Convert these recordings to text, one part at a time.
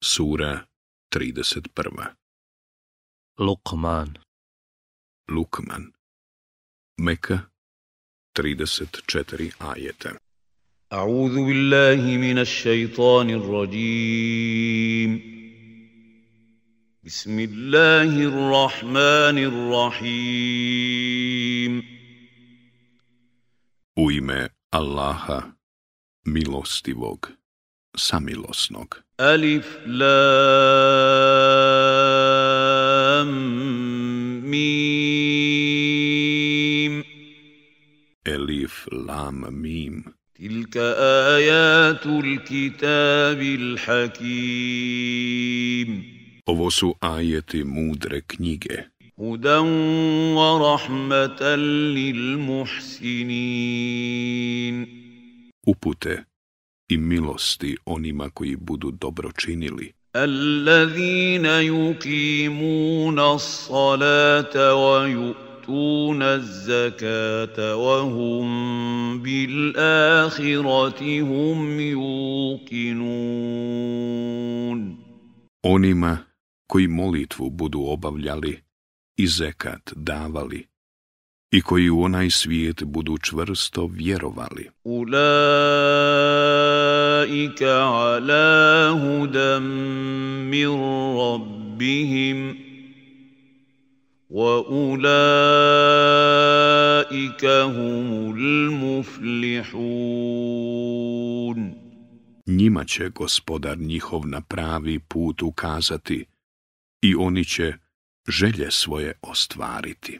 Sura 31 Lukman Lukman Meka 34 ajeta. A'udhu billahi minash shaitanir rajim. Bismillahirrahmanirrahim. U ime Allaha, milostivog, samilosnog. ألف لام ميم. Elif, Lam, Mim. تلك آيات الكتاب الحكيم. Ovo su ajeti mudre knjige, هدى ورحمة للمحسنين. Upute i milosti onima koji budu dobro činili, الذين يقيمون الصلاة ويؤتون الزكاة وهم بالآخرة هم يوقنون onima koji molitvu budu obavljali i zekat davali i koji u onaj svijet budu čvrsto vjerovali. أولئك على هدى من ربهم وأولئك هم المفلحون Njima će gospodar njihov na pravi put ukazati i oni će želje svoje ostvariti.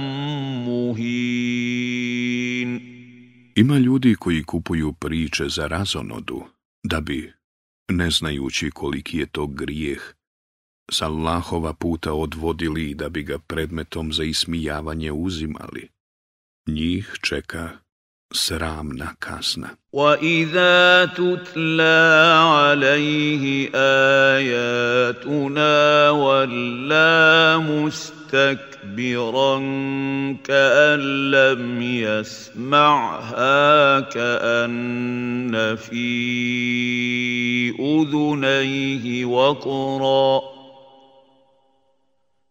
Ima ljudi koji kupuju priče za razonodu, da bi, ne znajući koliki je to grijeh, s Allahova puta odvodili i da bi ga predmetom za ismijavanje uzimali. Njih čeka sramna kazna. وإذا تتلى عليه آياتنا ولى مستكبرا كأن لم يسمعها كأن في أذنيه وقرا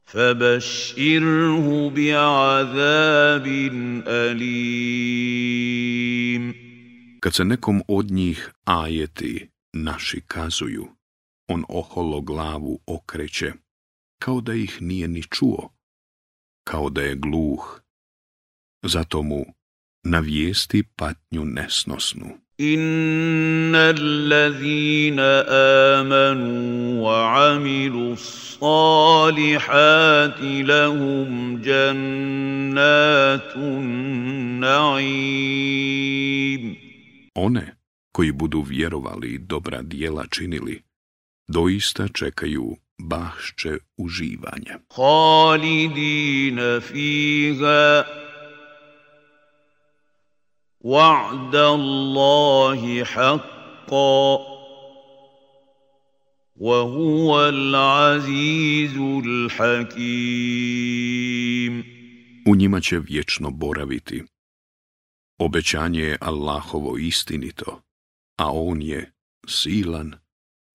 فبشره بعذاب أليم Kad se nekom od njih ajeti naši kazuju, on oholo glavu okreće, kao da ih nije ni čuo, kao da je gluh. Zato mu navijesti patnju nesnosnu. إن الذين آمنوا وعملوا الصالحات لهم جنات النعيم One koji budu vjerovali i dobra dijela činili, doista čekaju bahšće uživanja. Halidina fiha wa'da Allahi haqqa wa huwa al-azizul hakim. U njima će vječno boraviti. Obećanje je Allahovo istinito, a on je silan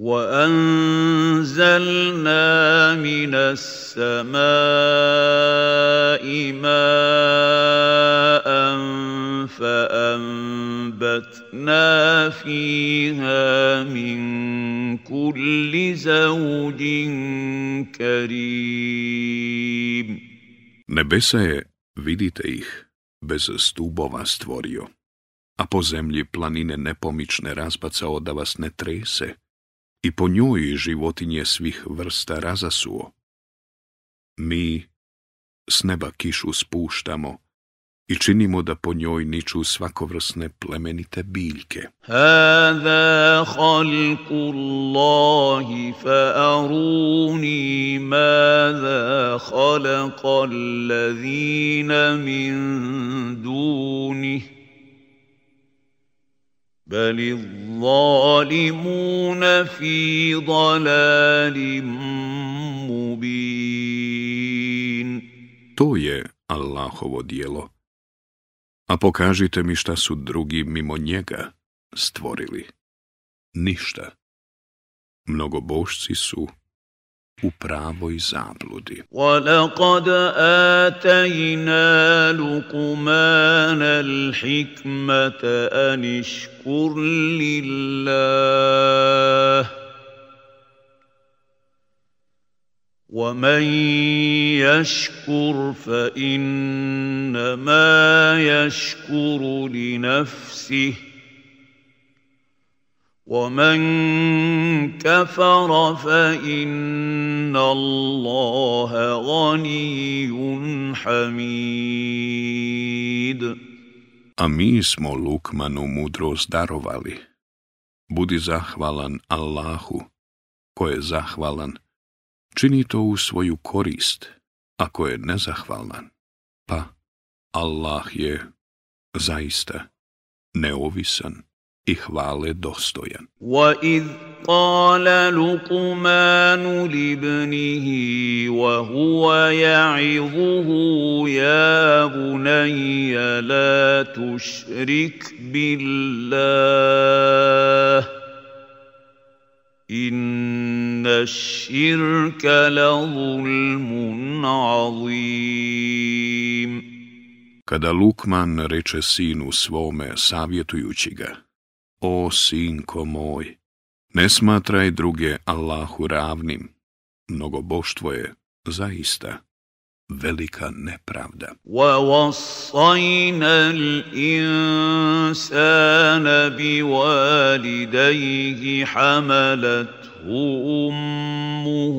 وأنزلنا من السماء ماء فأنبتنا فيها من كل زوج كريم Nebesa je, vidite ih, bez stubova stvorio, a po zemlji planine nepomične razbacao da vas ne trese, i po njoj životinje svih vrsta razasuo. Mi s neba kišu spuštamo i činimo da po njoj niču svakovrsne plemenite biljke. Hada halku Allahi fa aruni mada halaka allazina min dunih. بل الظالمون في ضلال مبين To je Allahovo dijelo. A pokažite mi šta su drugi mimo njega stvorili. Ništa. Mnogobošci su u pravoj zabludi. ولقد آتينا لقمان الحكمة أن اشكر لله ومن يشكر فإنما يشكر لنفسه ومن كفر فإن الله غني حميد A mi smo Lukmanu mudrost darovali. Budi zahvalan Allahu, ko je zahvalan, čini to u svoju korist, ako je nezahvalan. Pa Allah je zaista neovisan i hvale dostojan. وإذ قال لقمان لابنه وهو يعظه يا بني لا تشرك بالله إن الشرك لظلم عظيم Kada Lukman reče sinu svome savjetujući ga, O sinko moj, ne smatraj druge Allahu ravnim, mnogoboštvo je zaista velika nepravda. ووصينا الإنسان بوالديه حملته أمه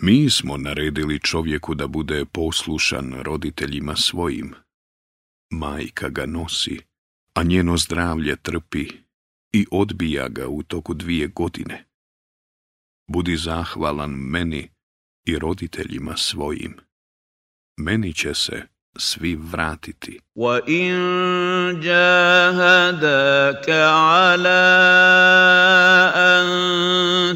Mi smo naredili čovjeku da bude poslušan roditeljima svojim. Majka ga nosi, a njeno zdravlje trpi i odbija ga u toku dvije godine. Budi zahvalan meni i roditeljima svojim. Meni će se svi vratiti. وإن جاهداك على أن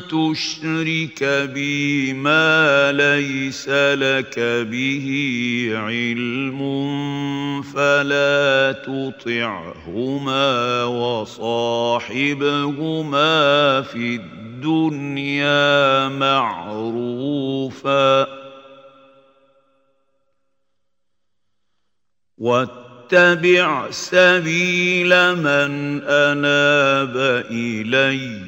تشرك بي ما ليس لك به علم فلا تطعهما وصاحبهما في الدنيا معروفا واتبع سبيل من أناب إلي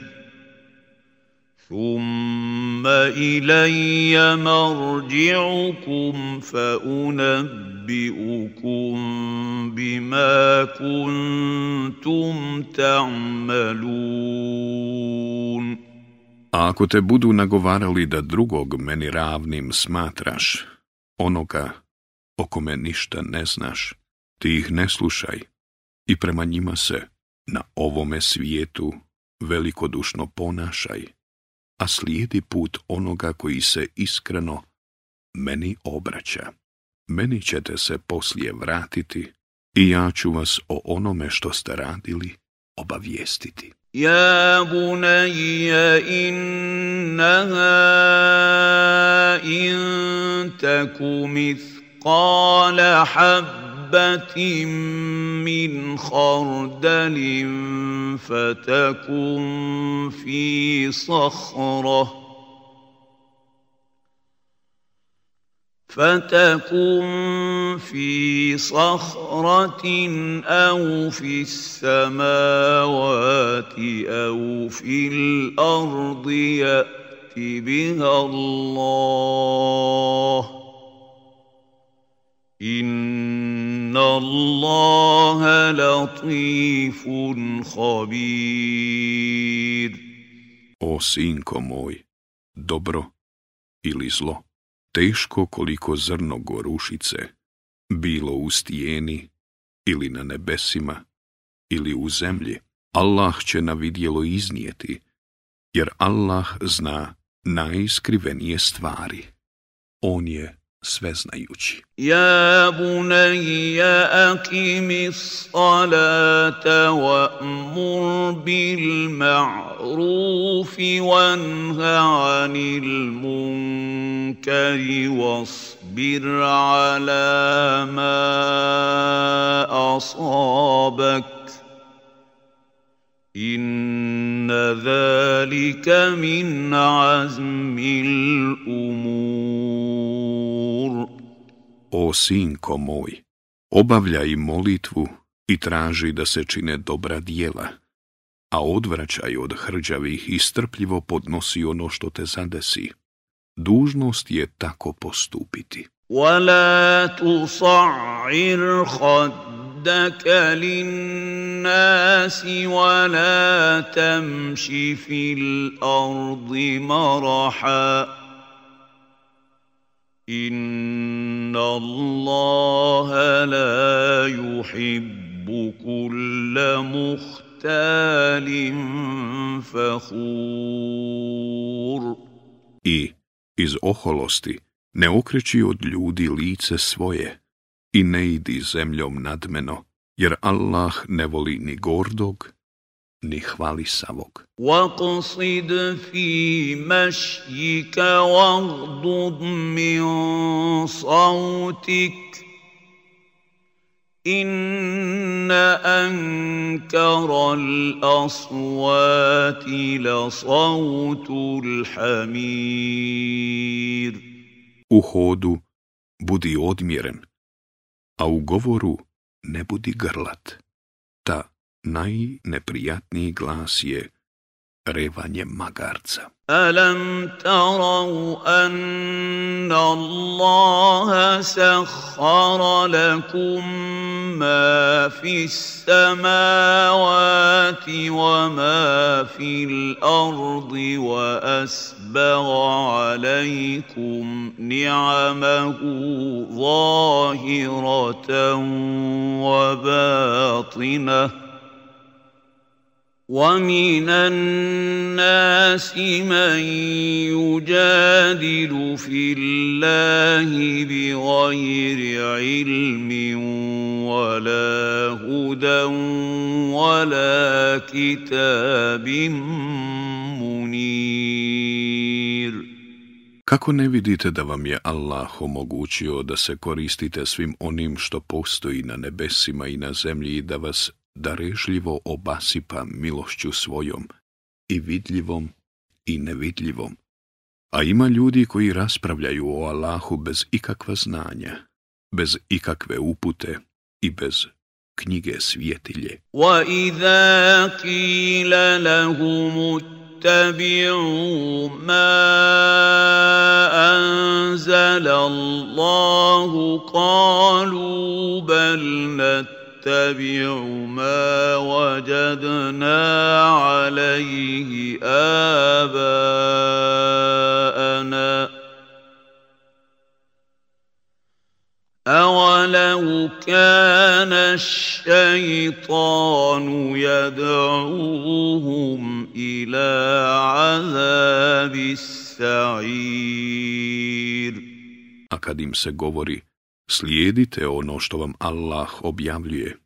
ثم إلي مرجعكم فأنبئكم بما كنتم تعملون A ako te budu nagovarali da drugog meni ravnim smatraš, onoga o kome ništa ne znaš, ti ih ne slušaj i prema njima se na ovome svijetu velikodušno ponašaj, a slijedi put onoga koji se iskreno meni obraća. Meni ćete se poslije vratiti i ja ću vas o onome što ste radili obavijestiti. يا بني إنها إن تك مثقال حبة من خردل فتكن في صخرة. فتكن في صخرة أو في السماوات أو في الأرض يأت بها الله. إن الله لطيف خبير O sinko moj, dobro ili zlo? teško koliko zrno gorušice, bilo u stijeni ili na nebesima ili u zemlji, Allah će na vidjelo iznijeti, jer Allah zna najiskrivenije stvari. On je sve znajući. Ja bunajja akimi salata wa mur bil ma'rufi wa nha'anil munkari wasbir ala ma asabak. إن ذلك من عزم الأمور O sinko moj, obavljaj molitvu i traži da se čine dobra dijela, a odvraćaj od hrđavih i strpljivo podnosi ono što te zadesi. Dužnost je tako postupiti. ولا تصعر خدك للناس ولا تمش في الأرض مرحا إن الله لا يحب كل مختال فخور I iz oholosti ne okreći od ljudi lice svoje i ne idi zemljom nadmeno, jer Allah ne voli ni gordog, ni hvalisavog. واقصد في مشيك واغضض من صوتك إن أنكر الأصوات لصوت الحمير U hodu budi odmjeren, a u govoru ne budi grlat. Najneprijatniji glas je revanje magarca. ألم تروا أن الله سخر لكم ما في السماوات وما في الأرض وأسبغ عليكم نعمه ظاهرة وباطنة ومن الناس من يجادل في الله بغير علم ولا هدى ولا كتاب منير Kako ne vidite da vam je Allah omogućio da se koristite svim onim što postoji na nebesima i na zemlji i da vas darežljivo obasipa milošću svojom, i vidljivom i nevidljivom. A ima ljudi koji raspravljaju o Allahu bez ikakva znanja, bez ikakve upute i bez knjige svjetilje. وَإِذَا قِيلَ لَهُمُ اتَّبِعُوا مَا أَنزَلَ اللَّهُ قَالُوا بَلْ نَتَّبِعُ مَا وَجَدْنَا عَلَيْهِ آبَاءَنَا أَوَلَوْ كَانَ الشَّيْطَانُ يَدْعُوهُمْ إِلَى عَذَابِ السَّعِيرِ A kad im se govori, slijedite ono što vam Allah objavljuje,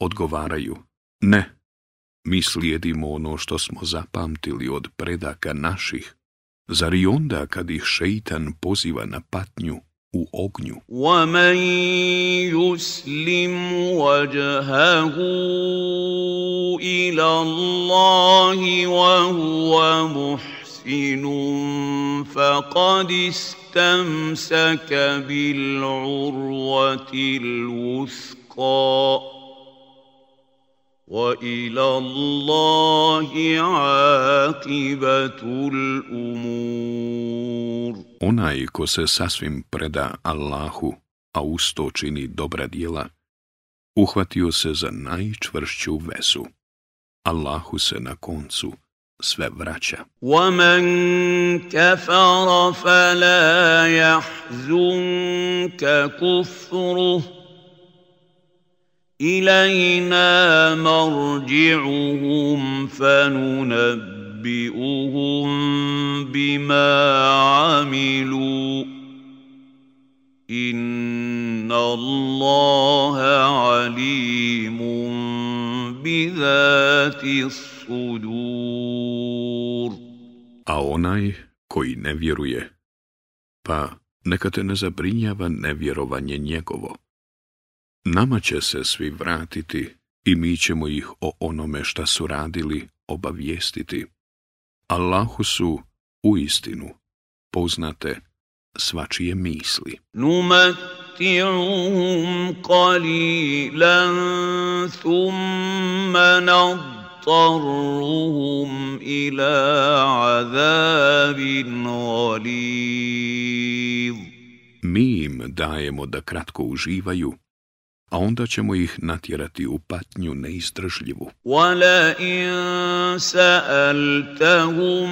odgovaraju, ne, mi slijedimo ono što smo zapamtili od predaka naših, zar i onda kad ih šeitan poziva na patnju u ognju? ومن يسلم وجهه الى الله وهو محسن فقد استمسك بالعروه الوثقى والى الله عاقبه الامور Onaj ko se sasvim preda Allahu, a usto čini dobra djela, uhvatio se za najčvršću vezu. Allahu se na koncu sve vraća. ومن كفر فلا يحزنك كفره الينا مرجعهم فننبئهم بما عملوا ان الله عليم بذات الصدور sudur. A onaj koji ne vjeruje, pa neka te ne zabrinjava nevjerovanje njegovo. Nama će se svi vratiti i mi ćemo ih o onome šta su radili obavijestiti. Allahu su u istinu poznate svačije misli. Numatti'uhum kalilan thumma مَطَرُّهُمْ إِلَىٰ عَذَابٍ غَلِيظٍ Mi im dajemo da kratko uživaju, a onda ćemo ih natjerati u patnju neizdržljivu. Wala in sa'altahum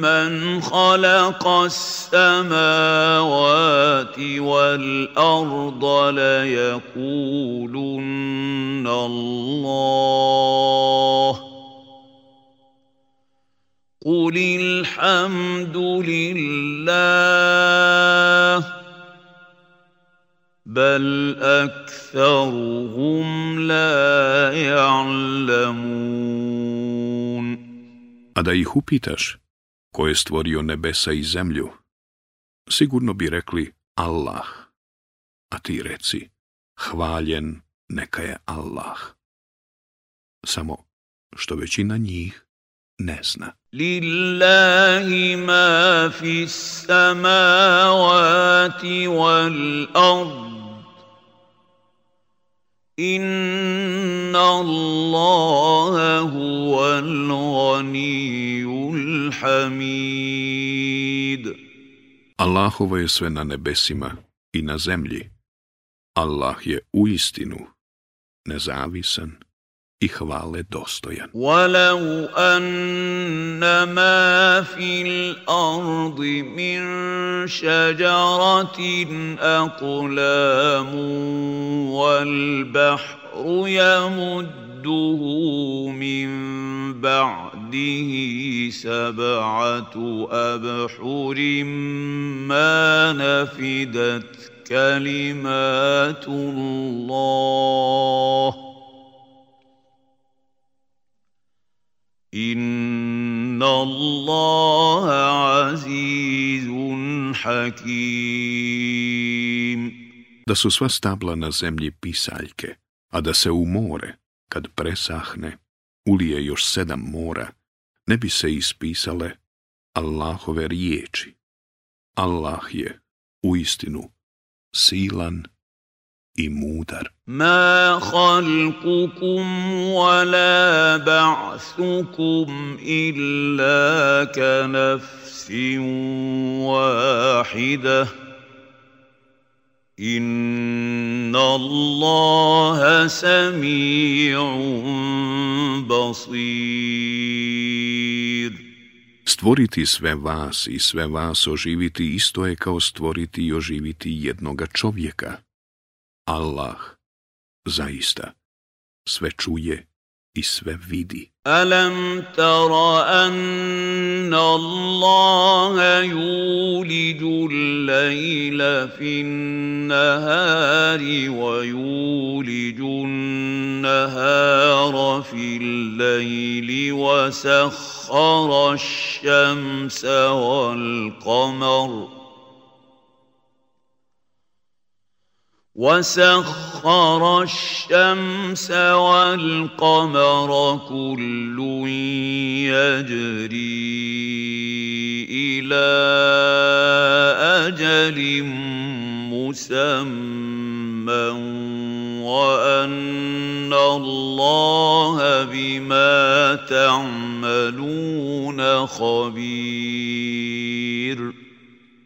man khalaqa as-samawati wal arda la yakulun Allah قل الحمد لله بل اكثرهم لا يعلمون A da ih upitaš, ko je stvorio nebesa i zemlju, sigurno bi rekli Allah, a ti reci, hvaljen neka je Allah. Samo što većina njih ne zna. Lillahi ma fis samavati wal ard. Inna Allaha huwal ghaniyyul hamid. Allahovo je sve na nebesima i na zemlji. Allah je uistinu nezavisan i hvale dostojan. ولو ان ما في الارض من شجره اقلام والبحر يمده من بعده سبعه ابحر ما نفدت كلمات الله Inna Allaha azizun hakim. Da su sva stabla na zemlji pisaljke, a da se u more, kad presahne, ulije još sedam mora, ne bi se ispisale Allahove riječi. Allah je, u istinu, silan i mudar. Ma halkukum wa la ba'thukum illa ka nafsin wahidah. Inna Allaha sami'un basir. Stvoriti sve vas i sve vas oživiti isto je kao stvoriti i oživiti jednoga čovjeka. Allah zaista sve čuje i sve vidi. ألم تر أن الله يولج الليل في النهار ويولج النهار في الليل وسخر الشمس والقمر ۖ وسخر الشمس والقمر كل يجري إلى أجل مسمى وأن الله بما تعملون خبير.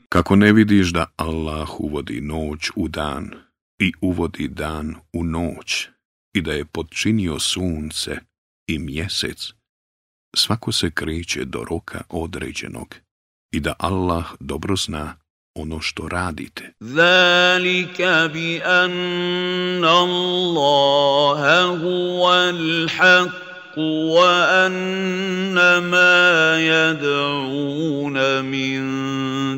Kako ne vidiš da Allah uvodi noć u dan? I uvodi dan u noć i da je podčinio sunce i mjesec, svako se kreće do roka određenog i da Allah dobro zna ono što radite. Zalika bi anna Allaha huwal haq وأن ما يدعون من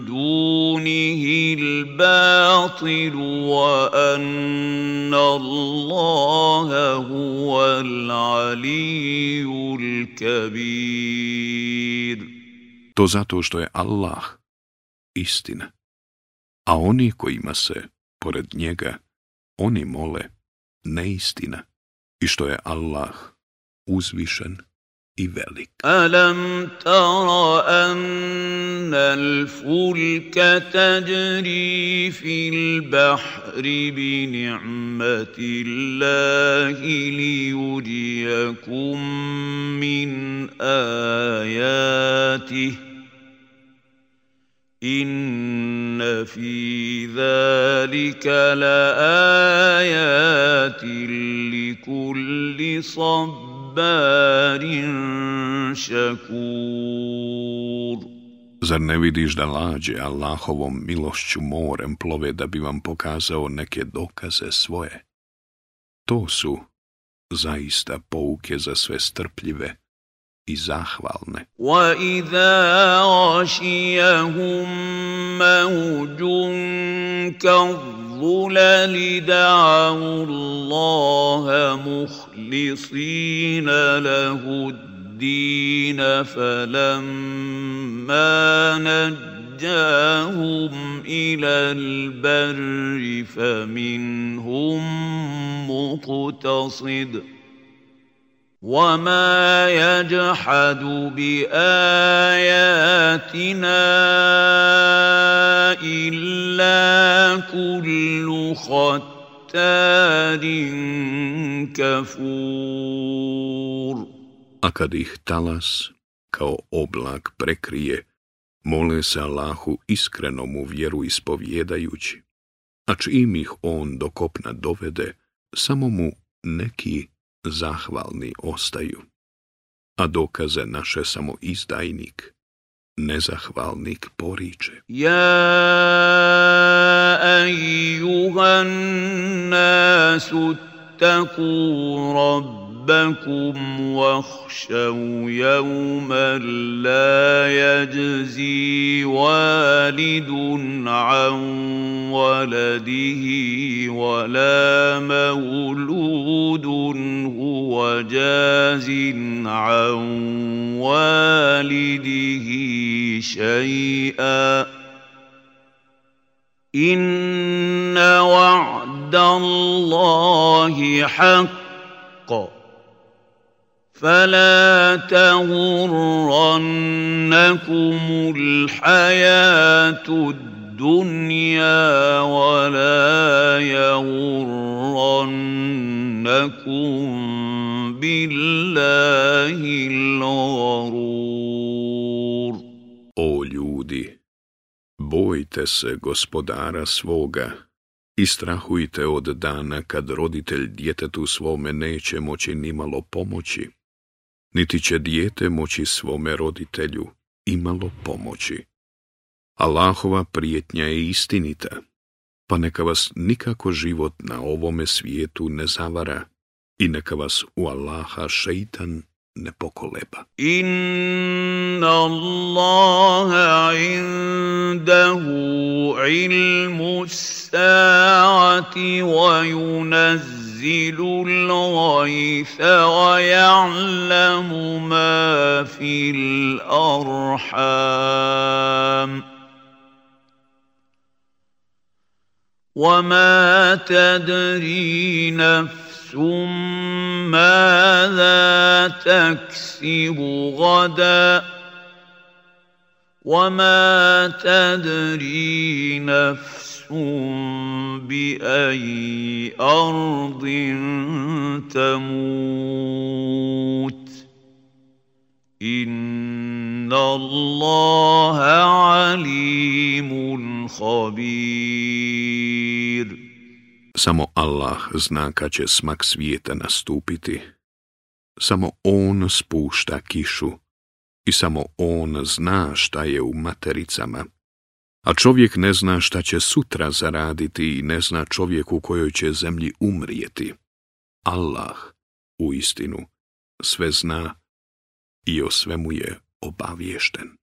دونه الباطل وأن الله هو العلي الكبير To zato što je Allah istina, a oni kojima se, pored njega, oni mole neistina i što je Allah uzvišen i velik. Alam tara anna al-fulka tajri fil bahri bi ni'mati Allahi li yuriyakum min ayatihi إن في ذلك لآيات لكل صبر šakur. Zar ne vidiš da lađe Allahovom milošću morem plove da bi vam pokazao neke dokaze svoje? To su zaista pouke za sve strpljive i zahvalne. وَإِذَا غَشِيَهُم مَّوْجٌ كَالظُّلَلِ دَعَوُا اللَّهَ مُخْلِصِينَ لَهُ الدِّينَ فَلَمَّا نَجَّاهُمْ إِلَى الْبَرِّ فَمِنْهُم مُّقْتَصِدٌ وما يجحد باياتنا الا كل ختار كفور A kad ih talas kao oblak prekrije, mole se Allahu iskreno mu vjeru ispovjedajući, a čim ih on do kopna dovede, samo mu neki zahvalni ostaju, a dokaze naše samo izdajnik, nezahvalnik poriče. Ja ejuhan nasu taku rabbi ربكم واخشوا يوما لا يجزي والد عن ولده ولا مولود هو جاز عن والده شيئا. إن وعد الله حق. فلا تغرنكم الحياة الدنيا ولا يغرنكم بالله الغرور O ljudi, bojte se gospodara svoga i strahujte od dana kad roditelj djetetu svome neće moći nimalo pomoći niti će dijete moći svome roditelju imalo pomoći. Allahova prijetnja je istinita, pa neka vas nikako život na ovome svijetu ne zavara i neka vas u Allaha šeitan ne pokoleba. Inna Allaha indahu ilmu sa'ati wa yunaz وينزل الغيث ويعلم ما في الأرحام. وما تدري نفس ماذا تكسب غدا. وما تدري نفس باي ارض تموت ان الله عليم خبير Samo Allah zna kad će smak svijeta nastupiti. Samo On spušta kišu i samo On zna šta je u matericama. a čovjek ne zna šta će sutra zaraditi i ne zna čovjek u kojoj će zemlji umrijeti. Allah, u istinu, sve zna i o svemu je obaviješten.